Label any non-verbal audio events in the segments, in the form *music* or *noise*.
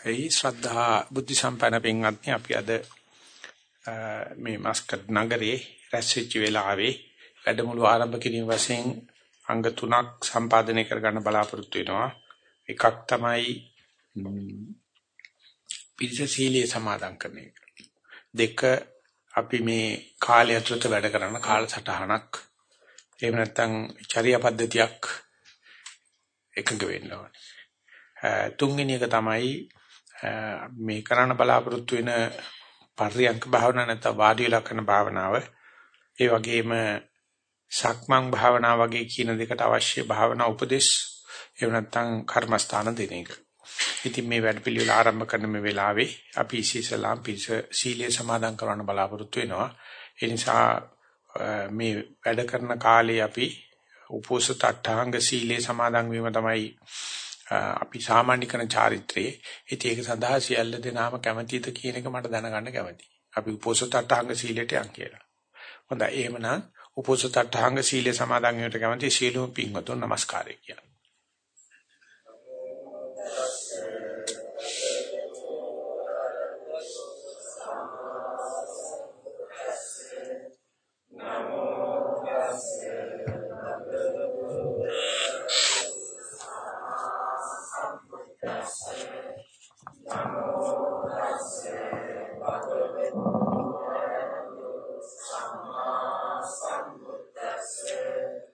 අවසරයි ශ්‍රද්ධා බුද්ධ සම්පන්න පින්වත්නි? අපි අද මේ මස්කට් නගරේ රැස්වෙච්ච වෙලාවේ වැඩමුළු ආරම්භ කිරීම වශයෙන් අංග තුනක් සම්පාදනය කරගන්න බලාපොරොත්තු වෙනවා. එකක් තමයි පිරිසශීලයේ සමාදන් කරන එක. දෙක අපි මේ කාලය ඇතුළත වැඩ කරන කාලසටහනක්. එහෙම නැත්නම් චර්යා පද්ධතියක් එකඟ වෙන්න ඕනේ. තුන්වෙනි එක තමයි මේ කරන්න බලාපොරොත්තු වෙන පරියන්ක භාවනාව නැත්නම් වාඩි වෙලා කරන භාවනාව ඒ වගේම සක්මන් භාවනාව වගේ කියන දෙකට අවශ්‍ය භාවනා උපදේශ එහෙම නැත්නම් කර්මස්ථාන දෙන එක. ඉතින් මේ වැඩපිළිවෙල ආරම්භ කරන මේ වෙලාවේ අපි ඉස්සෙල්ලාම පිස සීලය සමාදන් කරන්න බලාපොරොත්තු වෙනවා. ඒ නිසා මේ වැඩ කරන කාලේ අපි උපෝසත අට්ඨාංග සීලේ සමාදන් වීම තමයි අපි සාමාන්‍ය කරන චාරිත්‍රයේ ඉතින් ඒක සඳහා සියල්ල දෙනාම කැමැතිද කියන එක මට දැනගන්න කැමැතියි. අපි උපෝසත අටහංග සීලයට යන් කියලා. හොඳයි එහෙමනම් උපෝසත අටහංග සීලේ සමාදන් වීමට කැමැති සීලුම පින්වතුන් নমස්කාරය කියනවා.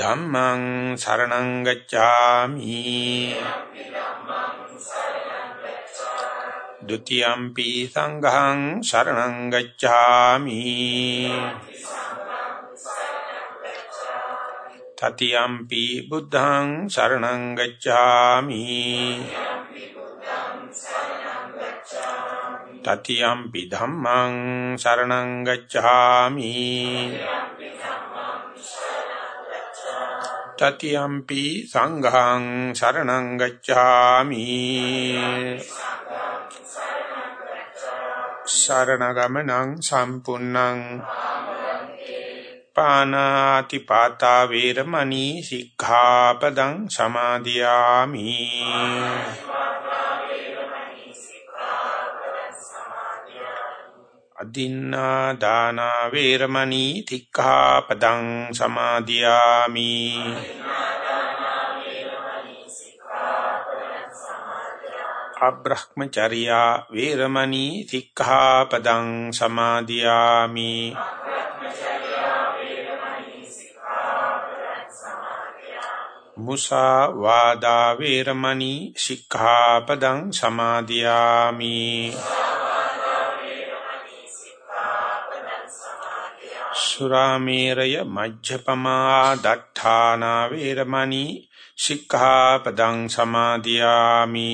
ධම්මං සරණං ගච්ඡාමි ဒုတိယံ පි සංඝං සරණං ගච්ඡාමි තතියම් ပီ බුද්ධං සරණං ගච්ඡාමි තතියම් ပီ ධම්මං සරණං ගච්ඡාමි තතියම්පි සංඝං සරණං ගච්ඡාමි සරණගමනං සම්පුන්නං පානාති පාතා වේරමණී සික්ඛාපදං සමාදියාමි අදින්නා දාන වේරමණී තික්ඛාපදං සමාදියාමි. අබ්‍රහ්මචර්යා වේරමණී තික්ඛාපදං සමාදියාමි. මුසා වාදා වේරමණී සික්ඛාපදං සමාදියාමි සුරාමේරය මජ්ජපමා දට්ඨානා වේරමණී සික්ඛාපදං සමාදියාමි.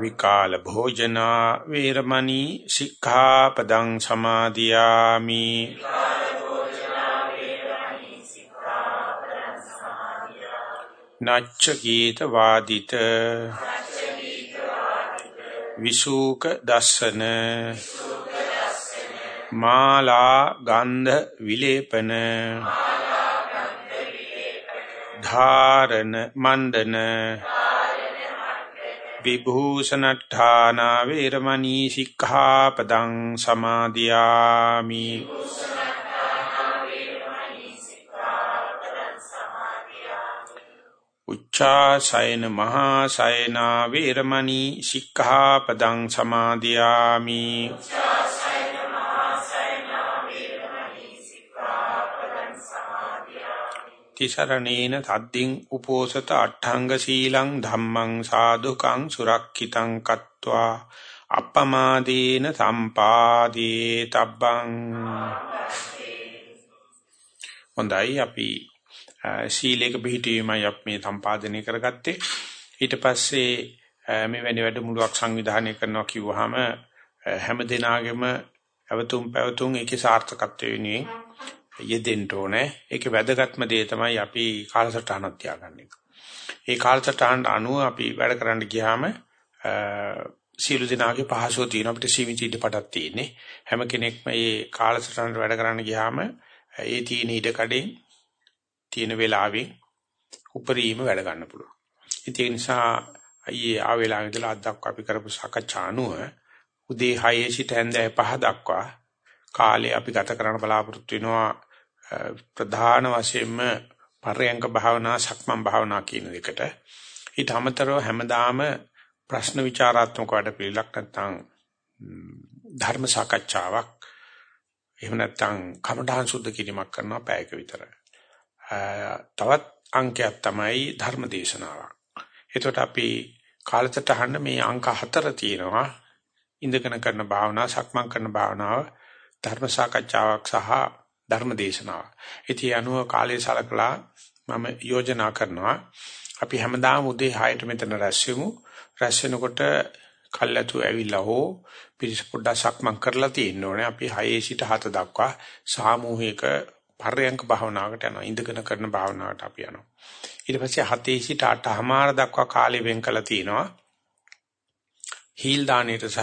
විකාල භෝජනා වේරමණී සික්ඛාපදං සමාදියාමි. නච්ච ගීත වාදිත විසූක දස්සන මාලා ගන්ධ විලේපන ධාරණ මණ්ඩන විභූෂණඨාන වේරමණී සික්ඛාපදං සමාදියාමි උච්චාසයන මහා සයනා වේරමණී සික්ඛාපදං සමාදියාමි. තිසරණේන තද්දින් උපෝසත අට්ඨංග සීලං ධම්මං සාදුකං සුරක්ඛිතං කତ୍වා. අප්පමාදීන සම්පාදී තබ්බං හොඳයි අපි සීලයක පිළිපීමයි අපි මේ සම්පාදනය කරගත්තේ. ඊට පස්සේ මේ වැනි වැඩමුළුවක් සංවිධානය කරනවා කිව්වහම හැම දිනාගෙම අවතුම් පැවතුම් ඒකේ සාර්ථකත්වය වෙනුවෙන් යෙදෙන්න ඕනේ. ඒකේ වැදගත්ම දේ තමයි අපි කාලසටහනක් තියාගන්නේ. ඒ කාලසටහනට අනුව අපි වැඩ කරන්න ගියාම සීල දිනාගේ පහසුව තියෙන අපිට සීමිත ඉඩපඩක් තියෙන්නේ. හැම කෙනෙක්ම මේ කාලසටහනට වැඩ කරන්න ගියාම ඒ තියෙන ඉඩ කඩෙන් තියෙන වෙලාවෙන් උපරිම වැඩ ගන්න පුළුවන්. ඒ නිසා අයියේ ආ වෙලාවෙ ඉඳලා අද දක්වා අපි කරපු සාකච්ඡා අනුව උදේ 6 සිට හැන්දෑව 5 දක්වා කාලේ අපි ගත කරන්න බලාපොරොත්තු වෙනවා ප්‍රධාන වශයෙන්ම පරයන්ක භාවනා සක්මන් භාවනා කියන දෙකට. ඊට අමතරව හැමදාම ප්‍රශ්න විචාරාත්මක වැඩ පිළිලක් නැත්නම් ධර්ම සාකච්ඡාවක් එහෙම නැත්නම් කමඨාන් සුද්ධ කිරීමක් කරනවා පැයක විතර. තවත් අංකයක් තමයි ධර්ම දේශනාවක්. එතකොට අපි කාලසටහන මේ අංක හතර තියෙනවා. ඉඳගෙන කරන භාවනාව, සක්මන් කරන භාවනාව, ධර්ම සාකච්ඡාවක් සහ ධර්ම දේශනාව. ඉතින් අනුව කාලය සලකලා මම යෝජනා කරනවා අපි හැමදාම උදේ 6ට මෙතන රැස් වෙමු. රැස් වෙනකොට කල්ැතු ඇවිල්ලා හෝ පිරිස පොඩ්ඩක් සක්මන් කරලා තියෙන්න ඕනේ. අපි 6 සිට 7 දක්වා සාමූහික පරයන්ක භාවනාවකට යනවා. ඉඳගෙන කරන භාවනාවට අපි යනවා. ඊට පස්සේ 7 සිට 8:00මාර දක්වා කාලය වෙන් කළා තියෙනවා. හීල් දාණයට සහ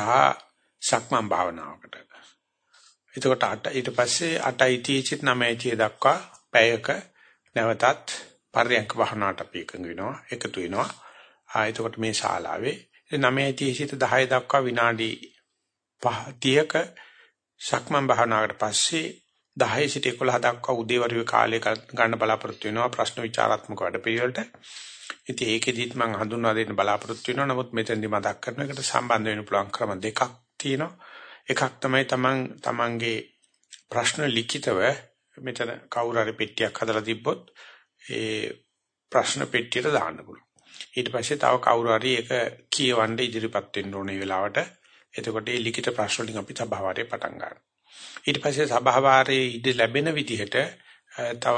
සක්මන් භාවනාවකට. එතකොට 8 ඊට පස්සේ 8:30 සිට 9:30 දක්වා පැයක නැවතත් පරයන්ක භාවනාවට අපි එකඟ වෙනවා. එකතු වෙනවා. ආ එතකොට මේ ශාලාවේ 9:30 සිට 10 දක්වා විනාඩි 30ක සක්මන් භාවනාවකට පස්සේ 10 සිට 11 දක්වා උදේවරුේ කාලය ගන්න බලාපොරොත්තු වෙනවා ප්‍රශ්න විචාරාත්මක වැඩපිළිවෙලට. ඉතින් ඒකෙදිත් මම හඳුන්වා දෙන්න බලාපොරොත්තු වෙනවා. නමුත් මෙතෙන්දි මතක් කරන එකට සම්බන්ධ වෙන්න පුළුවන් ක්‍රම දෙකක් තියෙනවා. එකක් තමයි තමන් තමන්ගේ ප්‍රශ්න ලිඛිතව මෙතන කවුරු හරි පෙට්ටියක් හදලා තිබ්බොත් ඒ ප්‍රශ්න පෙට්ටියට දාන්න පුළුවන්. ඊට පස්සේ තව කවුරු හරි ඒක කියවන්න ඉදිරිපත් වෙන්න ඕනේ වෙලාවට. එතකොට මේ ලිඛිත ප්‍රශ්න වලින් අපි සභාවාරේ පටන් ගන්නවා. ඊට පස්සේ සභාවාරයේ ඉඳ ලැබෙන විදිහට තව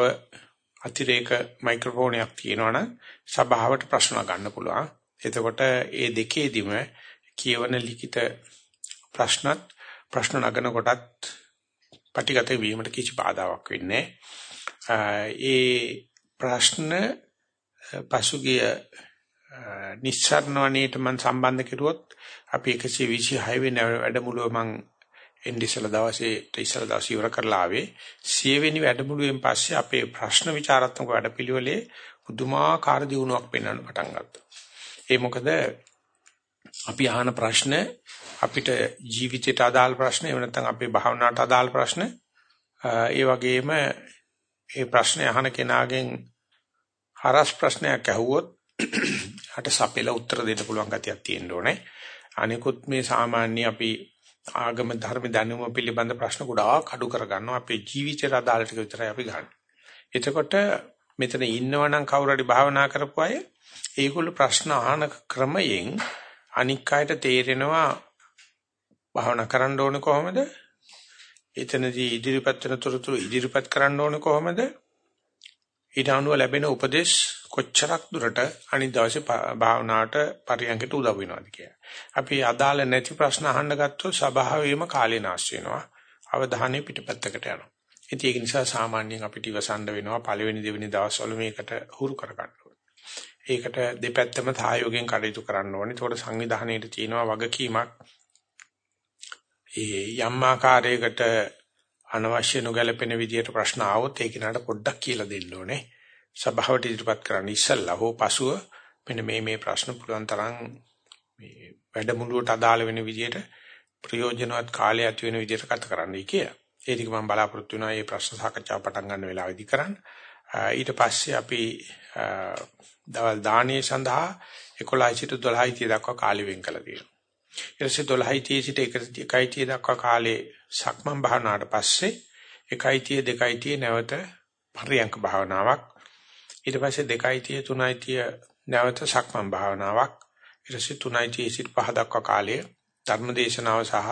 අතිරේක මයික්‍රොෆෝනයක් තියෙනවනම් සභාවට ප්‍රශ්න ගන්න පුළුවන්. එතකොට ඒ දෙකේදීම කියවන ලිඛිත ප්‍රශ්නත් ප්‍රශ්න නගන කොටත් පටිගත වීමට කිසි බාධාවක් වෙන්නේ ඒ ප්‍රශ්න පසුගිය නිස්සාරණවණේට මම සම්බන්ධ කෙරුවොත් අපි 126 වෙනි වැඩමුළුව මම එන්ඩිසල දවසේ ඉස්සල දවසේ ඉවර කරලා ආවේ සියවෙනි වැඩමුළුවෙන් පස්සේ අපේ ප්‍රශ්න විචාරාත්මක වැඩපිළිවෙලේ පුදුමාකාර දියුණුවක් පෙන්වන්න පටන් ගත්තා. ඒ මොකද අපි අහන ප්‍රශ්න අපිට ජීවිතයට අදාළ ප්‍රශ්න එහෙම නැත්නම් අපේ භාවනාවට අදාළ ප්‍රශ්න ඒ වගේම ඒ ප්‍රශ්නේ අහන කෙනාගෙන් හරස් ප්‍රශ්නයක් ඇහුවොත් *clears throat* අට සපෙලා උත්තර දෙන්න පුළුවන් ගතියක් තියෙන්න ඕනේ. අනිකුත් මේ සාමාන්‍ය අපි ආගම ධර්ම දැනුම පිළිබඳ ප්‍රශ්න ගොඩාක් අඩු කරගන්නවා අපේ ජීවිතේට අදාළ ටික විතරයි අපි ගන්න. එතකොට මෙතන ඉන්නවනම් කවුරු හරි භාවනා කරපු අය ඒගොල්ලෝ ප්‍රශ්න අහන ක්‍රමයෙන් අනික් අයට තේරෙනවා භාවනා කරන්න ඕනේ කොහොමද? එතනදී ඉදිරිපත් වෙන තොරතුරු ඉදිරිපත් කරන්න ඕනේ කොහොමද? ඊට අනුව ලැබෙන උපදේශ කොච්චරක් දුරට අනිත් දවසේ භාවනාවට පරියන්කට උදව් වෙනවද කියලා. අපි අදාළ නැති ප්‍රශ්න අහන්න ගත්තොත් ස්වභාවයෙන්ම කාලේ නාස්ති වෙනවා. අවධානය පිටපැත්තකට යනවා. ඉතින් ඒක නිසා සාමාන්‍යයෙන් අපිට ඉවසන්න වෙනවා පළවෙනි දෙවෙනි දවස්වල මේකට හුරු කරගන්න ඒකට දෙපැත්තම සහයෝගයෙන් කටයුතු කරන්න ඕනේ. ඒකට සංවිධානයේට තියෙනවා වගකීමක්. ඒ යම් ආකාරයකට අනවශ්‍ය නොගැලපෙන විදියට ප්‍රශ්න ආවොත් ඒක නට පොඩ්ඩක් කියලා දෙන්න ඕනේ. සභාවට ඉදිරිපත් කරන්න ඉස්සෙල්ලා හෝ පසුව මෙන්න මේ මේ ප්‍රශ්න පුළුවන් තරම් මේ වැඩමුළුවට අදාළ වෙන විදියට ප්‍රයෝජනවත් කාලය ඇති වෙන විදියට කතා කරන්නයි කියලා. ඒ ටික මම බලාපොරොත්තු වෙනවා මේ ප්‍රශ්න සාකච්ඡාව පටන් ගන්න වෙලාවෙදී කරන්න. ඊට පස්සේ අපි දවල් දාණය සඳහා 11 සිට 12 දක්වා කාලය වෙන් කළා තියෙනවා. ඊට පස්සේ 12 සිට 1 දක්වා කාලේ සක්මන් භාවනාවට පස්සේ 1 2 නැවත පරියංක භාවනාවක් ඊට පස්සේ 2 3 නැවත සක්මන් භාවනාවක්. ඊට පස්සේ 3 සිට 5 දක්වා කාලය ධර්මදේශනාව සහ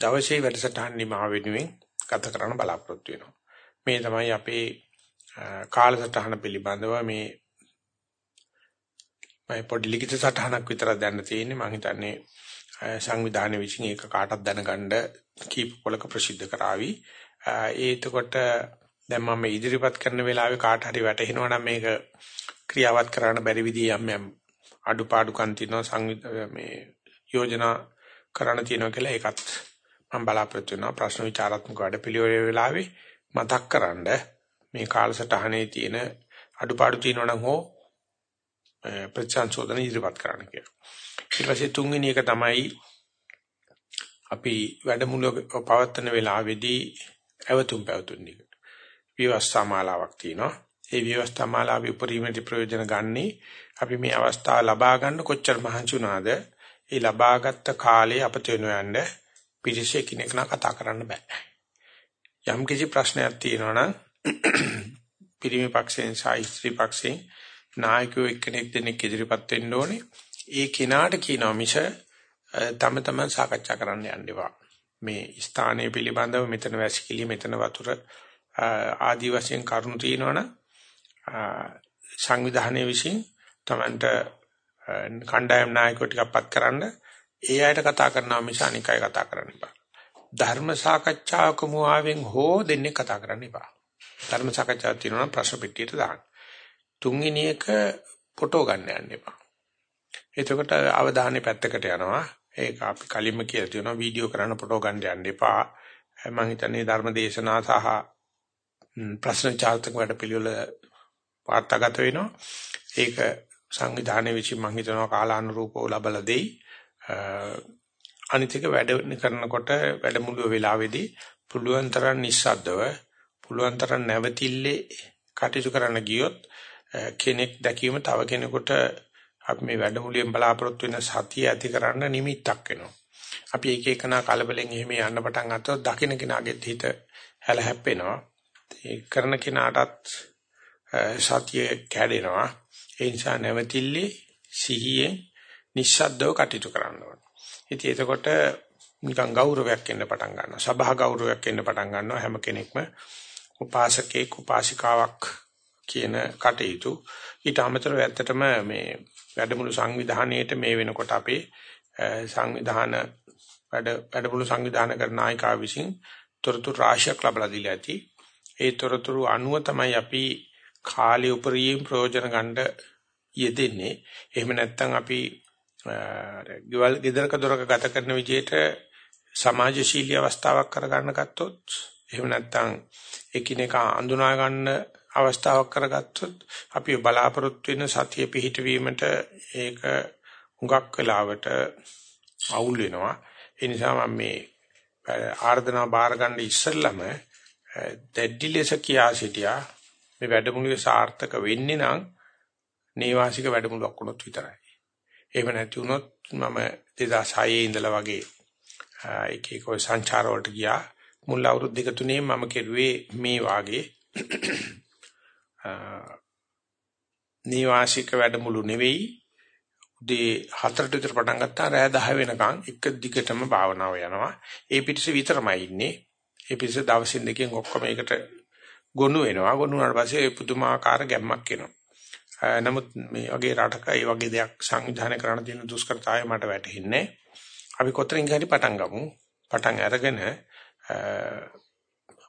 දවසේ වැඩසටහන් නිමා වෙනුවෙන් ගත කරන්න බලාපොරොත්තු වෙනවා. මේ තමයි අපේ කාලසටහන පිළිබඳව මේ මම පොඩි ලිඛිත සටහනක් විතරක් දැන්න තියෙන්නේ. මම හිතන්නේ සංවිධානයේ විසින් ඒක කාටවත් දැනගන්න කීප පොලක ප්‍රසිද්ධ කරાવી. ඒ එතකොට දැන් මම ඉදිරිපත් කරන වෙලාවේ කාට හරි වැටහෙනවා නම් මේක ක්‍රියාවත් කරන්න බැරි විදිහ යම් යම් අඩුපාඩුකම් තියෙනවා මේ යෝජනා කරන්න තියෙනවා කියලා ඒකත් මම බලාපොරොත්තු වෙනවා ප්‍රශ්න විචාරාත්මක වැඩපිළිවෙල වෙලාවේ මතක් කරන්ඩ මේ කාලසටහනේ තියෙන අඩුපාඩු තියෙනවා නම් හෝ ප්‍රතිසංශෝධන ඉදිරිපත් කරන්න කියලා. ඊට පස්සේ තුන්වෙනි එක තමයි අපි වැඩමුළුව පවත්වන වෙලාවේදී අවතුම් පැවතුම් එක. විවස්ථා මාලාවක් තියෙනවා. ඒ විවස්ථා මාලාවේ උපරිමයට ප්‍රයෝජන ගන්නේ අපි මේ අවස්ථාව ලබා ගන්න කොච්චර මහන්සි වුණාද ඒ ලබාගත් කාලේ අපත වෙනව යන්න පිරිසේ කෙනෙක්න කතා කරන්න බෑ. යම් කිසි ප්‍රශ්නයක් තියෙනවා නම් *clears throat* පිරිමි පක්ෂයෙන් සහ ස්ත්‍රී පක්ෂයෙන් නායකයෝ එක්කෙනෙක් දෙනෙක් ඉදිරිපත් වෙන්න ඕනේ. ඒ කෙනාට කියනවා මිස තම තමන් සාකච්ඡා කරන්න යන්න එපා. මේ ස්ථානයේ පිළිබඳව මෙතන වැසිකිලි මෙතන වතුර ආදි වශයෙන් කරුණු තියෙනවනම් සංවිධානයේ විසින් තමන්ට කණ්ඩායම් නායකයෝ ටිකක්පත් කරන්න ඒ අයට කතා කරනවා මිස අනික අය කතා කරන්න එපා. ධර්ම සාකච්ඡාවක මුවාවෙන් හෝ දෙන්නේ කතා කරන්න එපා. ධර්ම සාකච්ඡාවක් තියෙනවා ප්‍රශ්න පෙට්ටියට දාන්න. තුන්වෙනි එක ෆොටෝ ගන්න යන්න එපා. එතකොට අවධානය පැත්තකට යනවා. ඒක අපි කලින්ම කියලා තියෙනවා වීඩියෝ කරන්න ෆොටෝ ගන්න යන්න එපා. මම හිතන්නේ ධර්ම දේශනා සහ ප්‍රශ්න චාරිත්‍රක වැඩ පිළිවෙල වාර්තාගත වෙනවා. ඒක සංවිධානයේ විසින් මම හිතනවා කාලානුරූපව ලබලා දෙයි. අනිත් එක වැඩ කරනකොට වැඩමුළුව වෙලාවේදී පුළුවන් තරම් නිස්සද්දව පුළුවන් තරම් නැවතිල්ලේ කටයුතු කරන්න ගියොත් කෙනෙක් දැකීම තව කෙනෙකුට අපි මේ වැඩමුළුවෙන් බලාපොරොත්තු වෙන සතිය ඇති කරන්න නිමිත්තක් වෙනවා. අපි එක එකනා කලබලෙන් එහෙම යන්න පටන් ගත්තොත් දකින්න කෙනාගේ හිත හැල හැප්පෙනවා. ඒ කරන කෙනාටත් සතිය කැඩෙනවා. ඒ නිසා නැවතිල්ලේ සිහියෙන් නිස්සද්දව කටයුතු කරන්න ඕනේ. ඉතින් එතකොට නිකන් ගෞරවයක් එන්න පටන් ගන්නවා. සභා ගෞරවයක් එන්න පටන් ගන්නවා හැම කෙනෙක්ම උපාසකෙක් උපාසිකාවක් කියන කටයුතු. ඊට අමතරව ඇත්තටම මේ වැඩමුළු සංවිධානයේට මේ වෙනකොට අපේ සංවිධාන වැඩ වැඩමුළු සංවිධාන කරන නායකා විසින් තොරතුරු රාශියක් ලබා දීලා ඇති. ඒ තොරතුරු අනුව තමයි අපි කාලය උපරිම ප්‍රයෝජන ගන්න යෙදෙන්නේ. එහෙම නැත්නම් අපි ගෙවල් ගෙදරක දොරක ගත කරන විදිහට සමාජශීලී අවස්ථාවක් කරගන්න ගත්තොත් එහෙම නැත්නම් එකිනෙකා අඳුනා ගන්න අවස්ථාවක් කරගත්තොත් අපි බලාපොරොත්තු වෙන සතිය පිහිටවීමට ඒක හුඟක් වෙලාවට අවුල් වෙනවා. ඒ නිසා මම මේ ආර්දනා බාර ගන්න ඉස්සෙල්ලම දෙඩි ලෙස කියා සිටියා මේ වැඩමුළුවේ සාර්ථක වෙන්නේ නම් නේවාසික වැඩමුළුවක් වුණොත් විතරයි. එහෙම නැති වුණොත් මම 2006 ඉඳලා වගේ එක එක ඔය සංචාර වලට ගියා. මුල් අවුරුදු දෙක තුනේ මම කෙරුවේ මේ වාගේ නේවාසික වැඩමුළු නෙවෙයි උදේ 4ට විතර පටන් ගත්තා රෑ 10 වෙනකන් එක දිගටම භාවනාව යනවා. ඒ පිටිස විතරමයි ඉන්නේ. ඒ පිටිස දවසින් දෙකෙන් ඔක්කොම එකට ගොනු වෙනවා. ගොනු වුණාට පස්සේ පුදුමාකාර ගැම්මක් එනවා. නමුත් මේ වගේ රටක ඒ වගේ දෙයක් සංවිධානය කරන්න තියෙන දුෂ්කරතාවය මට වැටහෙන්නේ. අපි කොතනින් හරි පටන් ගමු. පටන් අරගෙන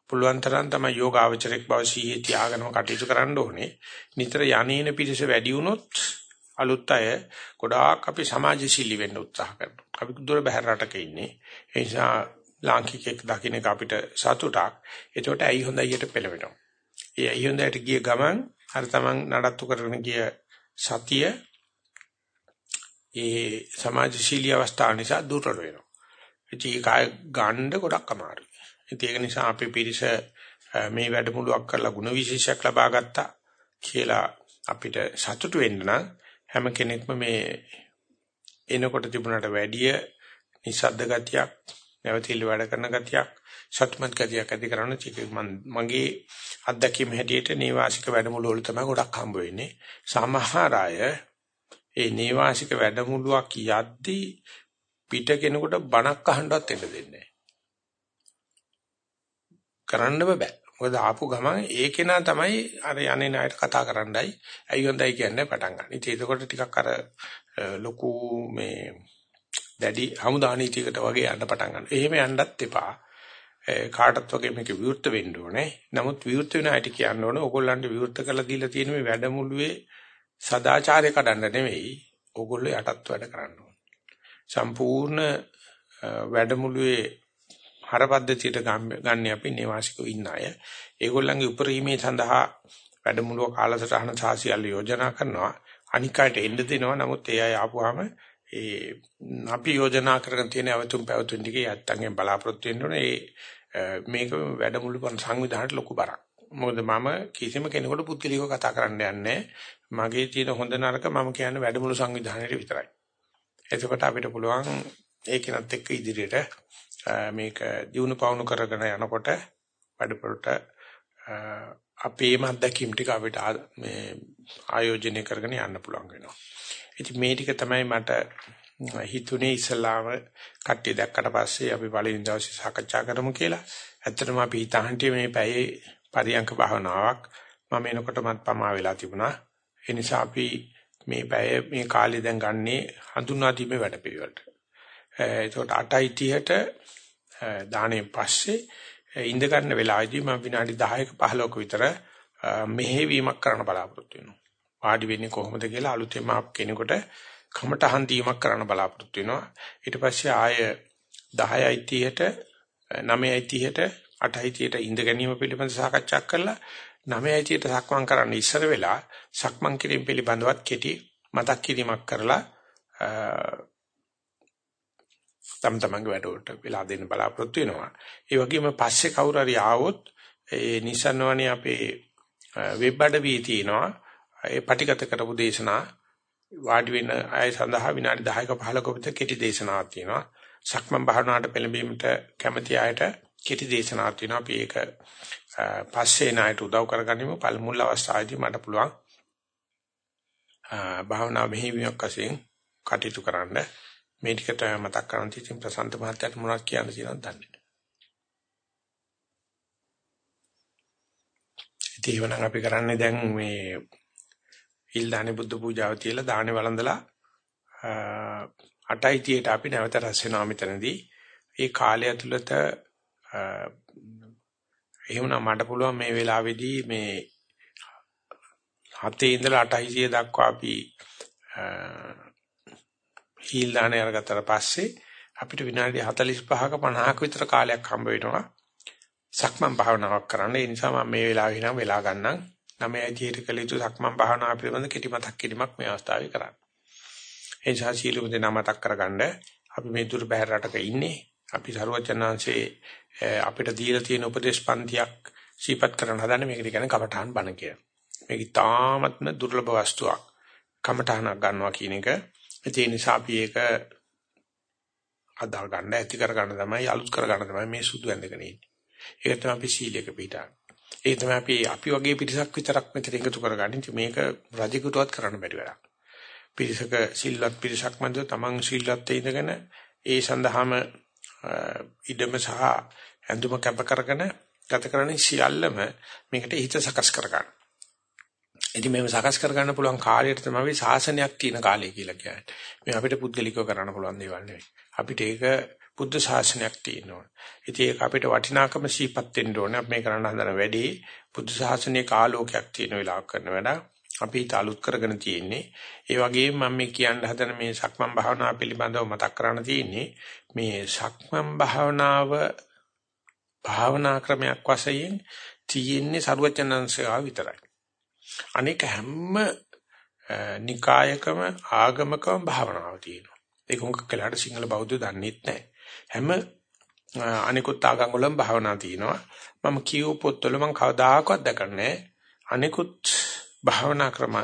පුළුවන් තරම් තමයි යෝගාවචරයක් බව සීයේ තියාගෙනම කටයුතු කරන්න ඕනේ. නිතර යන්නේන පිරිස වැඩි වුණොත් අලුත් අය ගොඩාක් අපි සමාජශීලී වෙන්න උත්සාහ කරනවා. අපි දුර බැහැර රටක ඉන්නේ. ඒ නිසා ලාංකිකෙක් දකින්න අපිට සතුටක්. ඒකට ඇයි හොඳයියට පෙළවෙනවා. ඒ ඇයි හොඳයට ගිය ගමන් අර තමන් නඩත්තු කරගෙන ගිය සතිය ඒ සමාජශීලී අවස්ථාව නිසා දුර්වල වෙනවා. ඉතින් ඒක ගන්න ගොඩක් අමාරුයි. ඉතින් ඒක නිසා අපේ පිරිස මේ වැඩමුළුවක් කරලා ಗುಣ විශේෂයක් ලබා ගත්තා කියලා අපිට සතුටු වෙන්න නම් හැම කෙනෙක්ම මේ එනකොට තිබුණාට වැඩිය නිසද්ද ගතියක් නැවතිලි වැඩ කරන ගතියක් සත්‍යමත් ගතියක් ඇති කරන චික මගේ අත්දැකීම් හැටියට නේවාසික වැඩමුළු වල තමයි ගොඩක් හම්බ වෙන්නේ සමහර අය ඒ නේවාසික වැඩමුළුවක් යද්දී පිට කෙනෙකුට බණක් අහන්නවත් එන්න දෙන්නේ කරන්න බෑ. මොකද ආපු ගමන් ඒ කෙනා තමයි අර යන්නේ ණයට කතා කරන්නයි ඇයි හොඳයි කියන්නේ පටන් ගන්න. ඉතින් ඒකකොට ටිකක් අර ලොකු මේ දැඩි හමුදා නීතියකට වගේ යන්න පටන් ගන්නවා. එහෙම යන්නත් එපා. කාටත් වගේ මේක විවෘත වෙන්න ඕනේ. නමුත් විවෘත වෙන අයට කියන්න ඕනේ ඕගොල්ලන්ට විවෘත කරලා දීලා තියෙන මේ වැඩමුළුවේ සදාචාරය කඩන්න නෙවෙයි. ඕගොල්ලෝ යටත් වැඩ කරන්න ඕනේ. සම්පූර්ණ වැඩමුළුවේ හරපද්ධතියට ගන්න අපි නිවාසිකව ඉන්න අය. ඒගොල්ලන්ගේ උපරිමයේ සඳහා වැඩමුළුව කාලසටහන සාසියල් යෝජනා කරනවා. අනිකාට එන්න දෙනවා. නමුත් ඒ අය ආපුවාම ඒ අපි යෝජනා කරගෙන තියෙන අවතුම් පැවතුම් ටිකේ යත්තන්ගෙන් බලාපොරොත්තු වෙන්න ඕනේ. ඒ මේක වැඩමුළු පන් සංවිධානයට ලොකු බරක්. මොකද මම කිසිම කෙනෙකුට පුද්ගලිකව කතා කරන්න යන්නේ මගේ තියෙන හොඳ නරක මම කියන්නේ වැඩමුළු සංවිධානයේ විතරයි. එතකොට අපිට පුළුවන් ඒකිනත් එක්ක ඉදිරියට මේක දිනු පවුණු කරගෙන යනකොට වැඩපොළට අපේම අත්දැකීම් ටික අපිට මේ ආයෝජනය කරගෙන යන්න පුළුවන් වෙනවා. ඉතින් මේ ටික තමයි මට හිතුනේ ඉස්ලාම කට්ටිය දැක්කට පස්සේ අපි පළවෙනි දවසේ සාකච්ඡා කරමු කියලා. ඇත්තටම අපි හිතාහන්ටි මේ පැයේ පරියංක භාවනාවක් මම එනකොට මත් පමා වෙලා තිබුණා. ඒ නිසා අපි මේ පැය මේ කාලේ දැන් ගන්නේ හඳුනා දීමේ වැඩපිළිවෙලට. ඒකට 8:30ට දාණයෙන් පස්සේ ඉඳ ගන්න වෙලාවේදී මම විනාඩි 10ක 15ක විතර මෙහෙවීමක් කරන්න බලාපොරොත්තු වෙනවා. වාඩි වෙන්නේ කොහොමද කියලා අලුතෙන්ම ආපු කෙනෙකුට කමටහන් දීමක් කරන්න බලාපොරොත්තු වෙනවා. ඊට පස්සේ ආය 10:30ට 9:30ට 8:30ට ඉඳ ගැනීම පිළිබඳ සාකච්ඡා කරලා 9:30ට සක්මන් කරන්න ඉස්සර වෙලා සක්මන් කිරීම පිළිබඳවත් කෙටි මතක් කිරීමක් කරලා තම තමන්ගේ වැඩවලට වෙලා දෙන්න බලාපොරොත්තු වෙනවා. ඒ වගේම පස්සේ කවුරු හරි ආවොත් ඒ නිසන්වනේ අපේ වෙබ් අඩවියේ තියෙනවා ඒ පටිගත කරපු දේශනා වාඩි වෙන අය සඳහා විනාඩි 10ක 15ක විතර කෙටි දේශනාවක් තියෙනවා. සක්මන් භාවනාවට පෙළඹීමට කැමති අයට කෙටි දේශනාවක් තියෙනවා. අපි ඒක පස්සේ ණයට උදව් කරගනිමු. පළමුල් අවස්ථාවේදී මට පුළුවන් භාවනා මෙහෙයුමක් වශයෙන් කටයුතු කරන්න මේ ටික තමයි මතක් කරන් තියෙන ප්‍රසන්ත මහත්තයාට මොනවද කියන්න තියෙනවද දන්නේ ඉතින් ඒවනම් අපි කරන්නේ දැන් මේ ඉල්දානේ බුද්ධ පූජාව තියලා දානේ වළඳලා 8:30ට අපි නැවත රැස් වෙනවා මෙතනදී. ඒ කාලය ඇතුළත එහෙමනම් මට පුළුවන් මේ වෙලාවේදී මේ 7 ඉඳලා 8:30 දක්වා අපි හීල් දානේ අරගත්තට පස්සේ අපිට විනාඩි 45ක 50ක විතර කාලයක් හම්බ වෙනවා. සක්මන් භාවනාවක් කරන්න. ඒ නිසා මම මේ වෙලාවේ නම් වෙලා ගන්නම්. නමේ ඇදියට කළ යුතු සක්මන් භාවනා පිළිබඳ කෙටි මතක් කිරීමක් මේ අවස්ථාවේ කරන්න. ඒ නිසා සීලුම දෙනා මතක් කරගන්න අපි මේ දුර බැහැර රටක ඉන්නේ. අපි සරුවචනාංශේ අපිට දීලා තියෙන උපදේශ පන්තියක් සීපත් කරන හදන්නේ මේකට කියන්නේ කමඨාන් බණ කියලා. මේක තාමත්ම දුර්ලභ වස්තුවක්. කමඨානක් ගන්නවා කියන එක. ඒ නිසා අපි ඒක අදාල් ගන්න ඇති කර ගන්න තමයි අලුත් කර ගන්න තමයි මේ සුදු ඇඳගෙන ඉන්නේ. ඒක තමයි අපි සීලයක පිටාන. ඒ තමයි අපි අපි වගේ පිරිසක් විතරක් මෙතන එකතු කරගන්නේ. මේක රජෙකුටවත් කරන්න බැරි වැඩක්. පිරිසක සිල්වත් පිරිසක් මැද තමන් සිල්වත් ඉඳගෙන ඒ සඳහාම ඉඩම සහ ඇඳුම කැප කරගෙන ගත කරන සියල්ලම මේකට හිත සකස් කරගන්න. ඉතින් මේව සකස් කරගන්න පුළුවන් කාලයට තමයි ශාසනයක් තියෙන කාලය කියලා කියන්නේ. මේ අපිට පුද්ගලිකව කරන්න පුළුවන් දේවල් නෙවෙයි. අපිට ඒක බුද්ධ ශාසනයක් තියෙනවා. ඉතින් ඒක අපිට වටිනාකම සීපත් වෙන්න ඕනේ. අපි මේ කරන්න හදන වැඩේ බුද්ධ ශාසනයේ කාලෝකයක් තියෙන වෙලාවක කරන වැඩ. අපි හිත අලුත් කරගෙන තියෙන්නේ. ඒ වගේම මම මේ කියන්න හදන මේ සක්මන් භාවනාව පිළිබඳව මතක් කරන්න තියෙන්නේ මේ සක්මන් භාවනාව භාවනා ක්‍රමයක් වශයෙන් තියෙන්නේ සරුවචනංශය විතරයි. අනෙක හැම නිකායකම ආගමකම භාවනාව තියෙනවා. ඒක උන්ක කලකට සිංහල බෞද්ධ දන්නෙත් නැහැ. හැම අනිකුත් ආගම් වලම භාවනා තියෙනවා. මම කියව පොත්වල මම කවදාකවත් දැකන්නේ අනිකුත් භාවනා ක්‍රම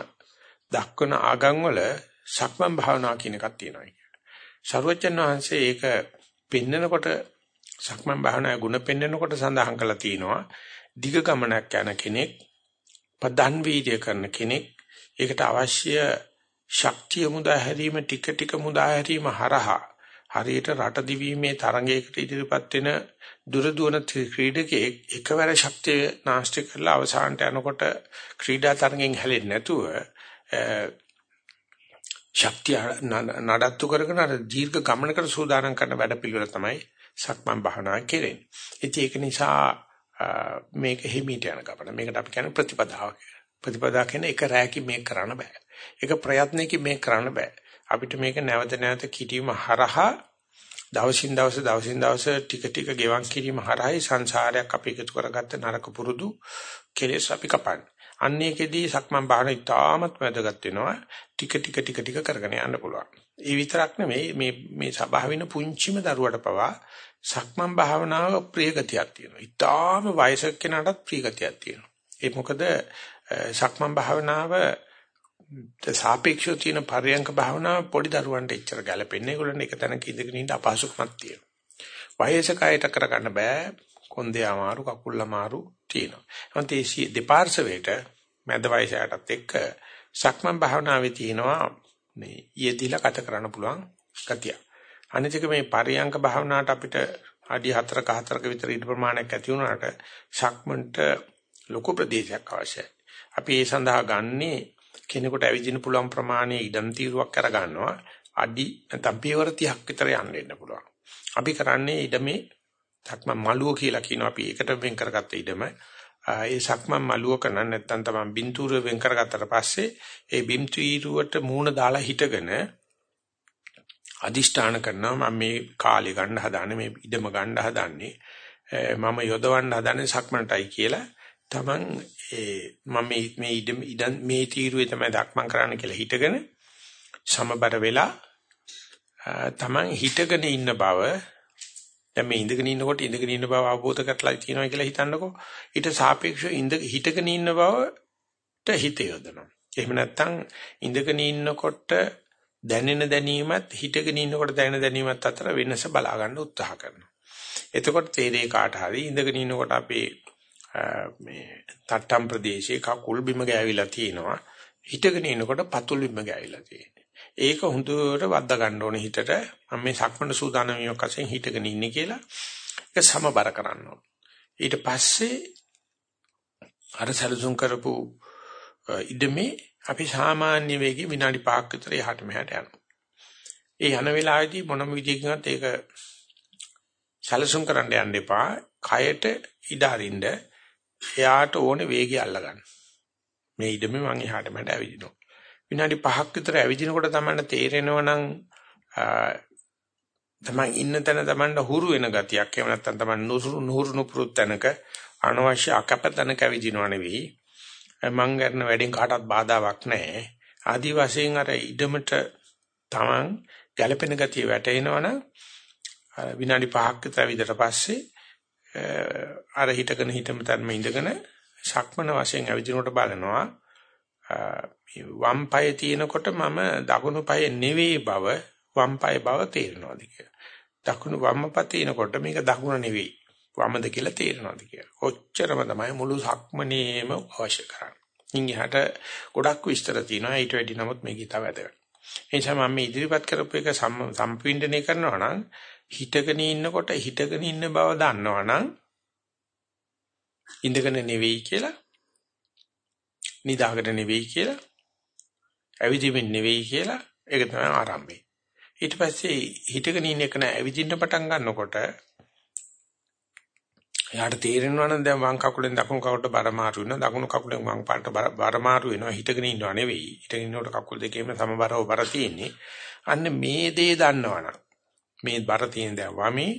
දක්වන ආගම් වල සක්මන් භාවනා කියන එකක් තියෙනවා. සර්වජන් වහන්සේ ඒක පෙන්නකොට සක්මන් භාවනාවේ ಗುಣ පෙන්නකොට සඳහන් කරලා තියෙනවා. දිග ගමනක් යන කෙනෙක් පදන් වීර්ය කරන කෙනෙක් ඒකට අවශ්‍ය ශක්තිය මුදා හැරීම ටික ටික මුදා හැරීම හරහා හරියට රට දිවීමේ තරංගයකට ඉදිරිපත් වෙන දුර දුවන ක්‍රීඩකයෙක් එකවර ශක්තිය නාස්ති කරලා අවසානට යනකොට ක්‍රීඩා තරංගෙන් හැලෙන්නේ නැතුව ශක්තිය නඩත්තු කරගෙන අර දීර්ඝ ගමනකට සූදානම් කරන වැඩ පිළිවෙල තමයි සක්මන් භාවනා කෙරෙන්නේ. ඉතින් ඒක නිසා මේක හිමීට යන ගමන. මේකට අපි කියන්නේ ප්‍රතිපදාව කියලා. ප්‍රතිපදාව කියන්නේ එක රැයකින් මේක කරන්න බෑ. එක ප්‍රයත්නයකින් මේක කරන්න බෑ. අපිට මේක නැවත නැවත කිරීම හරහා දවසින් දවස දවසින් දවස ටික ටික ගෙවන් කිරීම හරහායි සංසාරයක් අපි එකතු කරගත්ත නරක පුරුදු කෙලෙස් අපි කපන්නේ. අන්නේකෙදී සක්මන් භාවන ඉතාමත් වැදගත් වෙනවා. ටික ටික ටික ටික කරගෙන යන්න පුළුවන්. ඒ විතරක් නෙමෙයි මේ මේ සබාව වෙන පුංචිම දරුවට පවා සක්මන් භාවනාව ප්‍රියගතියක් තියෙනවා. ඉතාම වයසක කෙනාටත් ප්‍රියගතියක් තියෙනවා. ඒ මොකද සක්මන් භාවනාව සාපේක්ෂව තියෙන පරයන්ක භාවනාව පොඩි දරුවන්ට එච්චර ගැලපෙන්නේ. ඒගොල්ලන් එක තැනක ඉඳගෙන ඉන්න අපහසුකමක් තියෙනවා. වයසක අයට කරගන්න බෑ. කොන්දේ අමාරු, කකුල් අමාරු තියෙනවා. එහෙනම් තේසි දෙපාර්ශවයට මැද වයසයටත් එක්ක සක්මන් භාවනාවේ තියෙනවා මේ යෙදිලා ගත කරන්න පුළුවන් ගතිය. අනිතික මේ පරියංක භාවනාවට අපිට අඩි 4ක 4ක විතර ඉද ප්‍රමාණයක් ඇති වුණාට සක්මන්ට ලොකු ප්‍රදේශයක් අවශ්‍යයි. අපි ඒ සඳහා ගන්නේ කෙනෙකුට ඇවිදින්න පුළුවන් ප්‍රමාණය ඉඩම් තීරුවක් කර ගන්නවා. අඩි නැත්නම් පියවර 30ක් විතර යන්න වෙන්න පුළුවන්. අපි කරන්නේ ඉඩමේ සක්මන් මළුව කියලා කියනවා අපි ඒකට වෙන් කරගත්ත ඉඩම. ඒ සක්මන් මළුවක නම් නැත්නම් තමයි බින්තූරුව වෙන් කරගත්තට පස්සේ ඒ බින්තීරුවට මූණ දාලා හිටගෙන අදිෂ්ඨාන කරනවා මම මේ කාලේ ගන්න හදාන්නේ මේ ඉඩම ගන්න හදාන්නේ මම යොදවන්න හදන්නේ සක්මනටයි කියලා තමන් ඒ මම මේ ඉඩම ඉඩන් මේ තීරුවේ තමයි දක්මන් කරන්න කියලා හිටගෙන සමබර වෙලා තමන් හිටගෙන ඉන්න බව දැන් මේ ඉඳගෙන ඉන්නකොට ඉඳගෙන ඉන්න බව අවබෝධ කරලා තියෙනවා කියලා හිතන්නකෝ. ඊට සාපේක්ෂව ඉඳ හිටගෙන ඉන්න බවට හිත යොදනවා. එහෙම නැත්නම් ඉඳගෙන ඉන්නකොට දැනෙන දැනීමත් හිටගෙන ඉන්නකොට දැනෙන දැනීමත් අතර වෙනස බලා ගන්න උත්සාහ කරනවා. එතකොට තේරේ කාට හරි ඉඳගෙන ඉන්නකොට අපේ මේ තට්ටම් ප්‍රදේශයේ කකුල් බිම ගෑවිලා තියෙනවා. හිටගෙන ඉන්නකොට පතුල් බිම ගෑවිලා තියෙනවා. ඒක හොඳට වද්දා ගන්න ඕනේ හිතට. මම මේ සක්මණ සූදානම් වීමක් වශයෙන් හිටගෙන ඉන්නේ කියලා ඒක සමබර කරන්න ඕනේ. ඊට පස්සේ අර සැලසුම් කරපු ඉදමේ අපි සාමාන්‍ය වේගයේ විනාඩි 5ක් විතර එහාට මෙහාට යනවා. ඒ යන වෙලාවේදී මොනම විදිහකින්වත් ඒක සැලසුම් කරන්න යන්න එපා. කයට ඉඩ අරින්න එයාට ඕනේ වේගය අල්ලගන්න. මේ ඉදමේ මං එහාට මෙහාට ඇවිදිනවා. විනාඩි 5ක් විතර ඇවිදිනකොට තමයි තේරෙනවා නම් තමයි ඉන්න තැන තමන්ට හුරු වෙන ගතියක් එහෙම නැත්නම් තමන් නුසුරු නුහුරු නුපුරු තැනක අනවශ්‍ය අකපතනක ඇවිදිනව නෙවෙයි මං කරන වැඩෙන් කාටවත් බාධාවක් නැහැ ආදි වශයෙන් අර ඉඩමට තමන් ගැළපෙන ගතිය වැටෙනවනම් විනාඩි 5ක් විතර ඇවිදලා පස්සේ අර හිටගෙන හිටම තැනම ඉඳගෙන ශක්මන වශයෙන් ඇවිදිනකොට බලනවා වම් පාය තියෙනකොට මම දකුණු පාය නෙවෙයි බව වම් පාය බව තේරෙනවාද කියලා. දකුණු වම් පාය තියෙනකොට මේක දකුණ නෙවෙයි වමද කියලා තේරෙනවාද කියලා. ඔච්චරම තමයි මුළු සක්මනේම අවශ්‍ය කරන්නේ. ඉංගහට ගොඩක් විස්තර තියෙනවා ඊට වැඩි නමුත් මේක ඉතාල වැදගත්. ඒ නිසා මම මේ ඉදිරිපත් කරපු එක සම්පින්ඩණය කරනවා නම් හිතගෙන ඉන්නකොට හිතගෙන ඉන්න බව දන්නවනම් ඉඳගෙන නෙවෙයි කියලා නිදාගෙන නෙවෙයි කියලා ඇවිදින්න නෙවෙයි කියලා ඒක තමයි ආරම්භය. ඊට පස්සේ හිටගෙන ඉන්න එක නෑ ඇවිදින්න පටන් ගන්නකොට එයාට තේරෙනවා නම් දැන් වම් කකුලෙන් දකුණු කකුලට බර මාරු වෙනවා. දකුණු කකුලෙන් වම් පාට බර මාරු වෙනවා. හිටගෙන ඉන්නව නෙවෙයි. හිටගෙන ඉන්නකොට කකුල් දෙකේම සමබරව බර තියෙන්නේ. අන්න මේ දේ දන්නවනම් මේ බර තියෙන දැන් වමේ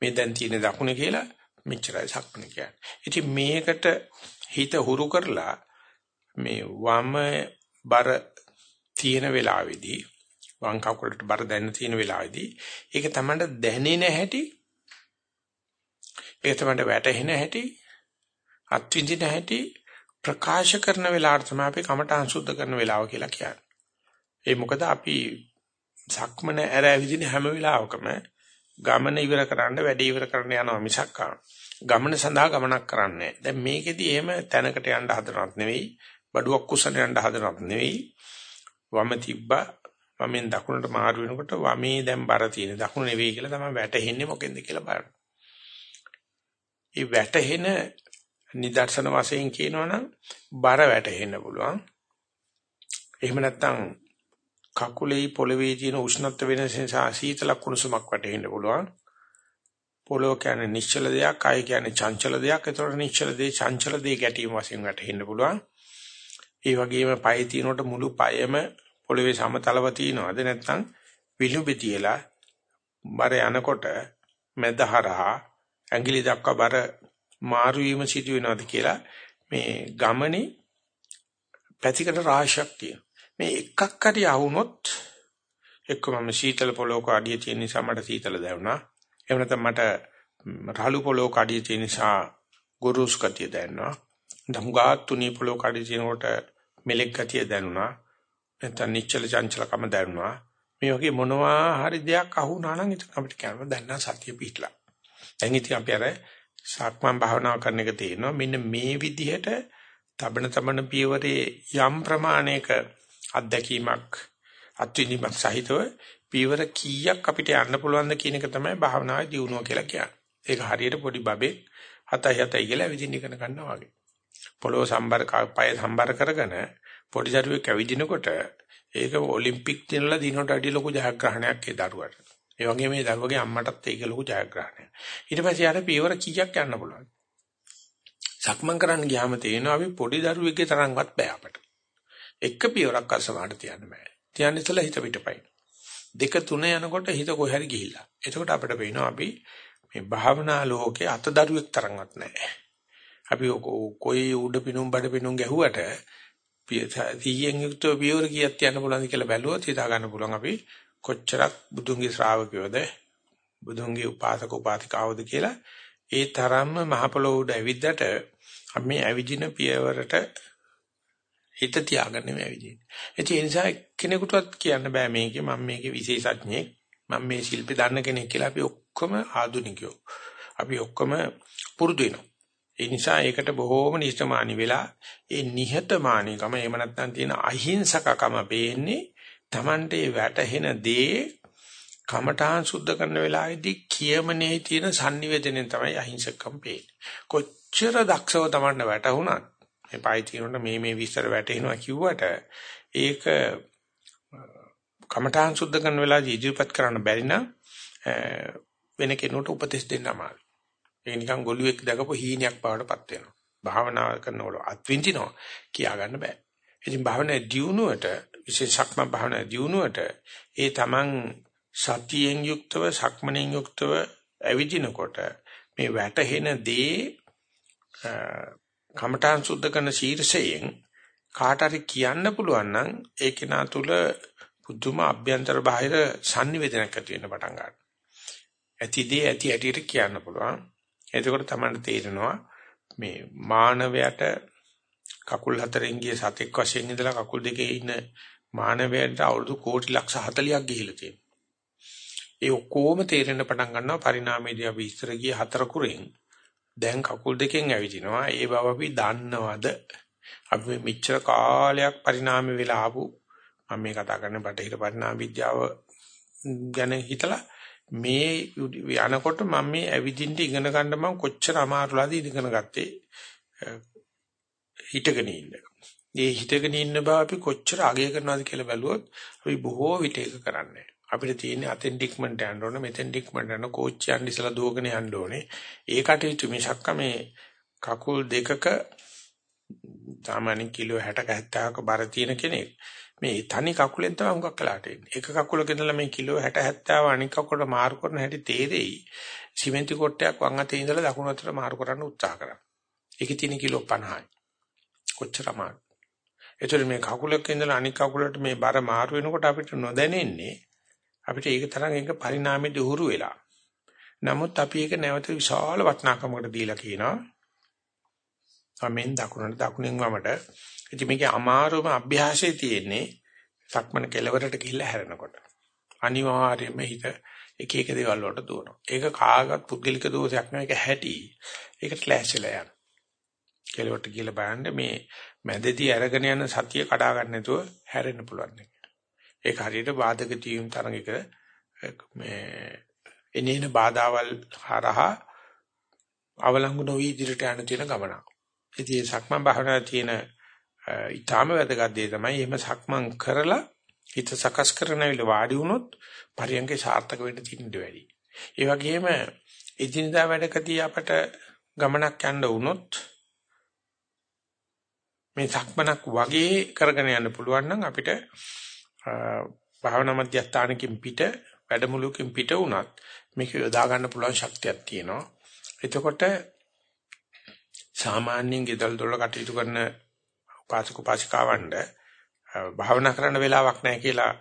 මේ දැන් තියෙන දකුණ කියලා මෙච්චරයි සක්මන කියන්නේ. ඉතින් මේකට හිත හුරු කරලා මේ වම බර තියෙන වෙලාවේදී වම් කකුලට බර දැනෙන තියෙන වෙලාවේදී ඒක තමයි දැනෙන හැටි ඒක තමයි වැටෙන හැටි අත්විඳින හැටි ප්‍රකාශ කරන වෙලාවට තමයි අපි කමඨාන් සුද්ධ කරන වෙලාව කියලා කියන්නේ. ඒ මොකද අපි සක්මන ඇර ඇවිදින හැම වෙලාවකම ගමන ඉවර කරන්න වැඩ ඉවර කරන්න යනවා මිසක් ගමන සඳහා ගමනක් කරන්නේ. දැන් මේකෙදි එහෙම තැනකට යන්න හදනවත් නෙවෙයි, බඩුවක් කුසන යන්න හදනවත් නෙවෙයි. වම තිබ්බා වමෙන් දකුණට මාරු වෙනකොට වමේ දැන් බර තියෙන දකුණ නෙවෙයි කියලා තමයි වැටෙන්නේ මොකෙන්ද කියලා බලන්න. මේ වැටෙන නිදර්ශන වශයෙන් කියනවනම් බර වැටෙන්න පුළුවන්. එහෙම නැත්නම් කකුලේ පොළවේ තියෙන උෂ්ණත්ව වෙනස නිසා සීතල කුණුසුමක් වැටෙන්න පුළුවන්. පොළොව කියන්නේ නිශ්චල දෙයක්, කය කියන්නේ චංචල දෙයක්. ඒතකොට නිශ්චල දේ චංචල දේ ගැටීම වශයෙන් වැටෙන්න පුළුවන්. ඒ වගේම පය තිනකොට මුළු පයම පොළවේ සමතලව තියනවාද නැත්නම් විලුඹේ තියලා බර යනකොට මැදහරහා ඇඟිලි දක්වා බර මාරු වීම සිදු වෙනවද කියලා මේ ගමනේ පැතිකඩ රාශියක් තියෙනවා. මේ එකක් හරි ආවුනොත් එක්කම සීතල පොලෝක අඩිය තියෙන නිසා මට සීතල දැනුණා. එහෙම නැත්නම් මට රළු පොලෝක අඩිය තියෙන නිසා ගුරුස් කතිය දැනුණා. දම්ගා තුනී පොලෝක අඩිය තියෙනකොට මෙලෙක් ගතිය දැනුණා. නැත්නම් නිශ්චල චංචලකම දැනුණා. මේ වගේ මොනවා හරි දෙයක් අහුණා නම් ඒක අපිට කියන්න දැන් නම් සතිය පිටලා. දැන් ඉතින් අපි අර සක්මන් භාවනාව කරන එක තේරෙනවා. මෙන්න මේ විදිහට තබන තබන පියවරේ යම් ප්‍රමාණයක අත්දැකීමක් අත්විඳීමක් සහිතව පියවර කීයක් අපිට යන්න පුළුවන්ද කියන එක තමයි භාවනාවේ දියුණුව කියලා කියන්නේ. ඒක හරියට පොඩි බබෙක් හතයි හතයි කියලා විදිහින් ඉගෙන ගන්නවා වගේ. පොළොව සම්බර පය සම්බර කරගෙන පොඩි දරුවෙක් ඇවිදිනකොට ඒක ඔලිම්පික් දිනවල දිනකට අඩිය ලොකු ජයග්‍රහණයක් ඒ දරුවට. ඒ වගේ මේ දරුවගේ අම්මටත් ඒක ලොකු ජයග්‍රහණයක්. ඊට පස්සේ යාර පියවර කීයක් යන්න පුළුවන්. සක්මන් කරන්න ගියාම තේරෙනවා අපි පොඩි දරුවෙක්ගේ තරම්වත් බෑ අපට. එක පියවරක් අසමාට තියන්න බෑ. තියන්න ඉතලා හිත පිටපයි. දෙක තුන යනකොට හිත කොහරි ගිහිල්ලා. එතකොට අපිට පේනවා අපි මේ භාවනා ලෝකේ අතදරුවෙක් තරම්වත් නැහැ. අපි කොයි උඩ පිනුම් බඩ පිනුම් ගැහුවට තීයෙන් යුක්තව පියවර කීයක් යන්න පුළුවන්ද කියලා බැලුවොත් හිතා ගන්න පුළුවන් අපි කොච්චරක් බුදුන්ගේ ශ්‍රාවකයෝද බුදුන්ගේ උපාසක උපාසිකාවද කියලා ඒ තරම්ම මහ පොළොව උඩ ඇවිද්දට අපි මේ ඇවිදින පියවරට හිත තියාගන්න මේ ඇවිදින්නේ. ඒ නිසා කෙනෙකුටවත් කියන්න බෑ මේකේ මම මේකේ විශේෂඥයෙක් මම මේ ශිල්පී දන්න කෙනෙක් කියලා අපි ඔක්කොම ආදුනිකයෝ. අපි ඔක්කොම පුරුදු වෙනවා. ඒ නිසා ඒකට බොහෝම නිෂ්ඨමානී වෙලා ඒ නිහතමානීකම එහෙම නැත්නම් තියෙන අහිංසකකම පේන්නේ Tamante වැටහෙන දේ කමඨාන් සුද්ධ කරන වෙලාවේදී කියමනේ තියෙන sannivedanayen තමයි අහිංසකකම පේන්නේ. කොච්චර දක්ෂව Tamante වැටුණත් මේ පයි තියෙනකොට මේ මේ විස්තර වැටෙනවා කිව්වට ඒක කමඨාන් සුද්ධ කරන වෙලාවදී ඉදිරිපත් කරන්න බැරි නම් වෙන කෙනෙකුට උපදෙස් දෙන්න අමාරුයි. ඒක නිකන් ගොළුෙක් දැකපු හීනයක් බවටපත් වෙනවා. භාවනා කරනකොට අත්විඳිනවා කියා ගන්න බෑ. ඉතින් භාවනා දියුණුවට විශේෂක්ම භාවනා දියුණුවට ඒ තමන් සතියෙන් යුක්තව සක්මණෙන් යුක්තව ඇවිදිනකොට මේ වැටහෙන දේ කමඨාන් සුද්ධ කරන ශීර්ෂයෙන් කාට හරි කියන්න පුළුවන් නම් ඒ කෙනා තුල පුදුම අභ්‍යන්තර බාහිර sannivedanayak ඇති වෙන්න පටන් ගන්නවා. ඇතිදී ඇති ඇටියට කියන්න පුළුවන්. එතකොට තමයි තේරෙනවා මේ මානවයට කකුල් හතරෙන් ගිය සතෙක් වශයෙන් ඉඳලා කකුල් දෙකේ ඉන්න මානවයට අවුරුදු කෝටි ලක්ෂ 40ක් ගිහිලා තියෙනවා. ඒ ඔක්කොම තේරෙන්න පටන් ගන්නවා පරිණාමයේදී අපි ඉස්සර ගිය හතර කුරෙන් දැන් කකුල් දෙකෙන් ඇවිදිනවා. ඒ බව අපි දන්නවද? අපි මෙච්චර කාලයක් පරිණාමය වෙලා ආපු මම මේ කතා කරන්නේ බටහිර පරිණාම විද්‍යාව ගැන හිතලා මේ යනකොට මම මේ ඇවිදින්න ඉගෙන ගන්න මම කොච්චර අමාරුලාද ඉගෙන ගත්තේ හිටගෙන ඉන්න. මේ හිටගෙන ඉන්න බව අපි කොච්චර අගය කරනවද කියලා බැලුවොත් අපි බොහෝ විට ඒක කරන්නේ. අපිට තියෙන්නේ අතෙන් ඩික්මන්ට් යන්න ඕනේ මෙතෙන් ඩික්මන්ට් යන කෝච් යන්න ඉස්සලා දුවගෙන යන්න ඕනේ. ඒ කටයුතු මිසක්ක මේ කකුල් දෙකක සාමාන්‍ය කිලෝ 60ක 70ක බර තියෙන කෙනෙක් මේ තනි කකුලෙන් තමයි හුඟක් කලකට එන්නේ. එක කකුලක ඉඳලා මේ කිලෝ 60 70 අනික කකුලට මාරු කරන හැටි තේරෙයි. සිමෙන්ති කොටයක් වම් අතේ ඉඳලා දකුණු අතට මාරු කරන්න උත්සාහ කරා. ඒකේ තියෙන කිලෝ 50යි. කොච්චර අමාරු. ඒතර මේ කකුලක ඉඳලා අනික කකුලට මේ බර මාරු වෙනකොට අපිට නොදැනෙන්නේ අපිට ඒක තරම් ඒක පරිණාමයේ උහුරු වෙලා. නමුත් අපි ඒක නැවත විශාල වටිනාකමකට දීලා කියනවා. වමෙන් දකුණට දකුණෙන් වමට ඉතින් මේකේ අමාරුම අභ්‍යාසයේ තියෙන්නේ සක්මන කෙලවරට ගිහිල්ලා හැරෙනකොට. අනිවාර්යයෙන්ම හිත එක එක දේවල් වලට දුවනවා. ඒක කාගත් පුද්ගලික දෝෂයක් නෙවෙයි ඒක හැටි. ඒකට ක්ලෑෂ්ලා යන. කෙලවරට ගිහිල්ලා බලන්න මේ මැදදී අරගෙන යන සතිය කඩා ගන්න නැතුව හැරෙන්න පුළුවන්. ඒක හරියට බාධක තීම් තරඟයක මේ එනේන බාධාවල් හරහා අවලංගු නොවි ඉදිරියට යන තියෙන ගමනක්. ඉතින් සක්මන් භාවනාවේ තියෙන ඊටාම වැදගත් දේ තමයි එහෙම සක්මන් කරලා හිත සකස් කරන වෙලාව වාඩි වුණොත් පරියන්කේ සාර්ථක වෙන්න තියෙන වැඩි. ඒ වගේම එදිනදා වැඩකදී අපට ගමනක් යන්න වුණොත් මේ සක්මනක් වගේ කරගෙන යන්න පුළුවන් නම් අපිට භාවනා මධ්‍යස්ථානකින් පිට වැඩමුළුවකින් පිට වුණත් මේක යොදා ගන්න පුළුවන් ශක්තියක් තියෙනවා. එතකොට සාමාන්‍යයෙන් ගෙදල් දොරල කටයුතු කරන උපාසක උපාසිකාවන්ට භාවනා කරන්න වෙලාවක් නැහැ කියලා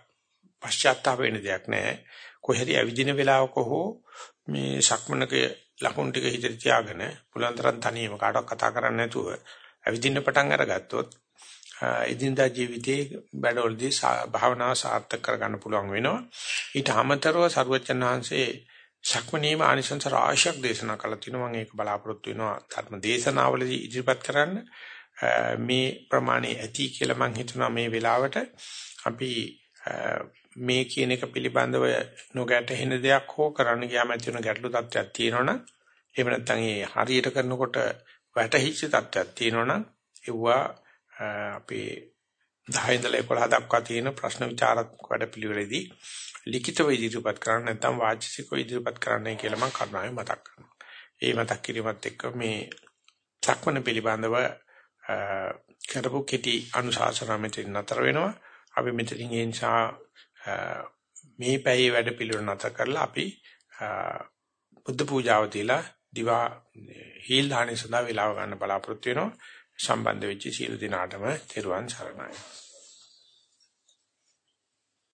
පශ්චාත්තාප වෙන දෙයක් නැහැ. කොහෙද ඇවිදින වෙලාවක හෝ මේ සක්මනක ලකුණු ටික හිතේ තියාගෙන පුලන්තරන් තනියම කාටවත් කතා කරන්නේ නැතුව ඇවිදින්න පටන් අරගත්තොත් එදිනදා ජීවිතේ බඩවලදී භාවනාව සාර්ථක කරගන්න පුළුවන් වෙනවා. ඊට අමතරව සරුවචන් වහන්සේ සක්මනීම ආනිසංස රාශියක් දේශනා කළා තිනවා මම ඒක බලාපොරොත්තු වෙනවා ධර්ම දේශනාවලදී ඉදිරිපත් කරන්න. මේ ප්‍රමාණය ඇති කියලා මම හිතනවා මේ වෙලාවට. අපි මේ කියන එක පිළිබඳව නොගැටෙන දෙයක් හෝ කරන්න ගියාම ඇති වෙන ගැටලු තත්ත්වයක් තියෙනවනම් එහෙම නැත්නම් ඒ හරියට කරනකොට වැටහිච්ච තත්ත්වයක් තියෙනවනම් ඒවා අපේ 10 ඉඳලා 11 දක්වා තියෙන ප්‍රශ්න විචාරාත්මක වැඩපිළිවෙලෙදී ලිඛිතව ඉදිරිපත් කරන්න නැත්නම් වාචිකව ඉදිරිපත් කරන්නයි කියලා මම කරුණාවෙන් මතක් කරනවා. ඒ මතක් කිරීමත් එක්ක මේ සක්මන පිළිබඳව කරපු කෙටි අනුශාසනා මෙතන නතර වෙනවා. අපි මෙතනින් ඒ නිසා මේ පැයේ වැඩ පිළිවෙල නැතර කරලා අපි බුද්ධ පූජාව දීලා දිවා හීල් දාහනේ සඳහා වේලාව ගන්න බලාපොරොත්තු වෙනවා. සම්බන්ධ වෙච්ච සියලු දිනාටම තෙරුවන් සරණයි.